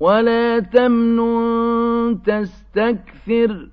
ولا تمنن تستكثر